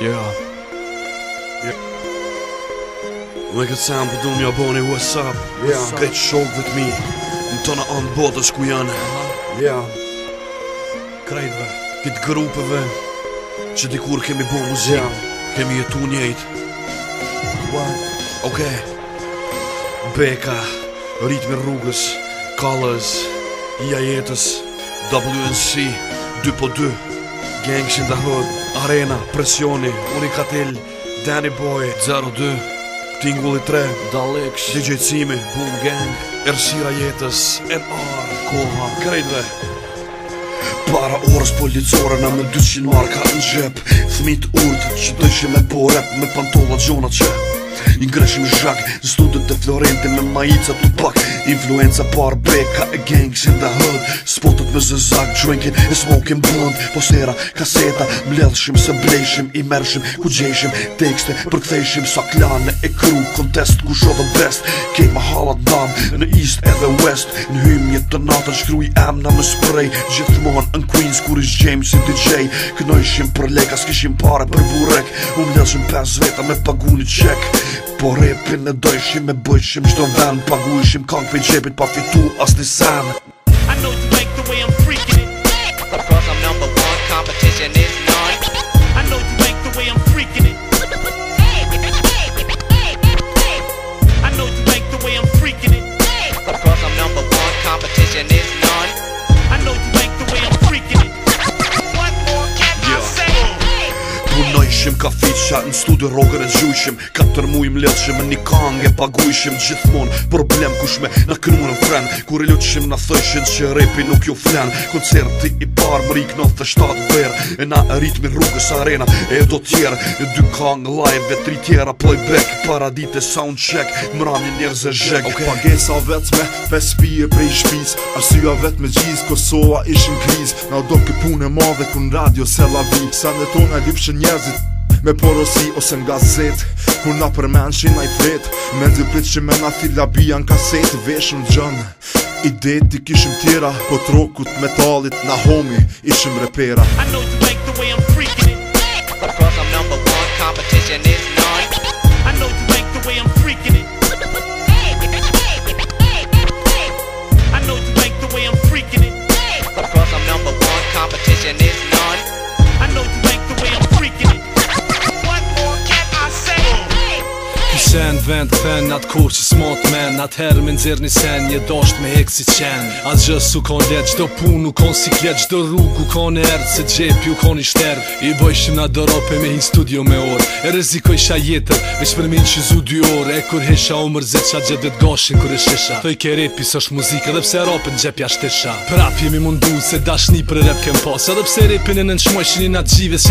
Yeah. Yeah. Like a sound but don't you bone what's up? Yeah. Get show with me. Në tona anë botës ku janë yeah. Krejtve Këtë grupeve Që dikur kemi bu muzik yeah. Kemi jetu njejt What? Ok Beka Ritmi rrugës Colors Ia jetës WNC 2 po 2 Gangs in the hood Arena, presioni, unikatil, Danny Boy, 02, Tingulli 3, Daleks, DJ Cimi, Boom Gang, Ersira Jetës, NR, Koha, Krejtve, Para orës policore në me 200 marka në gjep Thmit urtë që dëshim po e po me pantola gjona që Një greshim shak, studet e florenti me majica të pak Influenza par break e gangs in the hood Spotet me zezak drinkin E smokin blunt Posera, kaseta Mledhshim se blejshim I mershim ku gjejshim Tekste për kthejshim Sa klane e kru Kontest ku shodhe best Kej ma halat dam Në east edhe west Në hymje të natën Shkruj emna me spray Gjithmon në Queens Kur ish James i DJ Kënojshim për leka S'kishim pare për burek U mledhshim 5 veta Me një qek Po repin e dojshim Me bëjshim Shto Paguishim kankve I know you like the way I'm freaking it Because I'm number one, competition is none I know you like the way I'm freaking it I know you like the way I'm freaking it Because I'm number one, competition is none I know you like the way I'm freaking it What more can yeah. I say? Bu noishim ka gjyqa Në studio rogën e gjyqim Katër mujmë lëqim Në një e paguishim Gjithmon problem kushme Në kënu në fren Kur i lëqim në thëshin Që repi nuk ju flen Koncerti i par më rik 97 ver E na ritmi rrugës arena E do tjerë Në dy kange live Tri tjera playback Paradite soundcheck Më një njerëz e zhek okay. Pagesa vetë me Pes pije prej shpiz Arsia vet me gjiz Kosova ishin kriz Na do këpune madhe Kun radio se la vi Sa në tona njerëzit me porosi ose nga zet Kur na përmen që i na i vet Me ndy pit që me na fila bia në kaset Veshëm gjën I det i kishim tjera Po trokut metalit na homi Ishim repera I know you like the way I'm freaking it Because course I'm number one Competition is none I know you like vend Pen atë kur që smot men Atë herë me nëzirë një sen Një dosht me hek si qen Atë gjës u kon let Qdo pun u kon si klet Qdo rrug u kon e erd Se gjep ju kon i shterv I bojshim na dorope me hin studio me orë E rezikojsha jetër Vesh për min që zu dy orë E kur hesha u mërzet Qa gjë dhe t'goshin kur e shesha Thoj ke repi së është muzika Dhe pse rapin gjep jash tesha Prap jemi mundu se dashni për rap kem pas Dhe pse repin e në nëshmojshin i natë gjive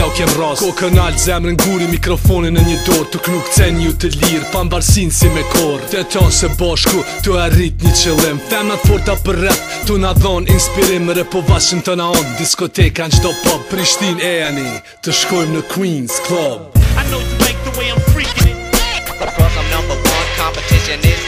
Kokë zemrën guri mikrofonin në një dorë Tuk nuk cen të lirë Pa sinë si me korë Të tonë se boshku të arrit një qëllim Femët forta për rap të na dhonë Inspirim mërë po vashën të na onë Diskoteka në qdo pop Prishtin e ani të shkojmë në Queens Club I know you like the way I'm freaking it Because I'm number one competition is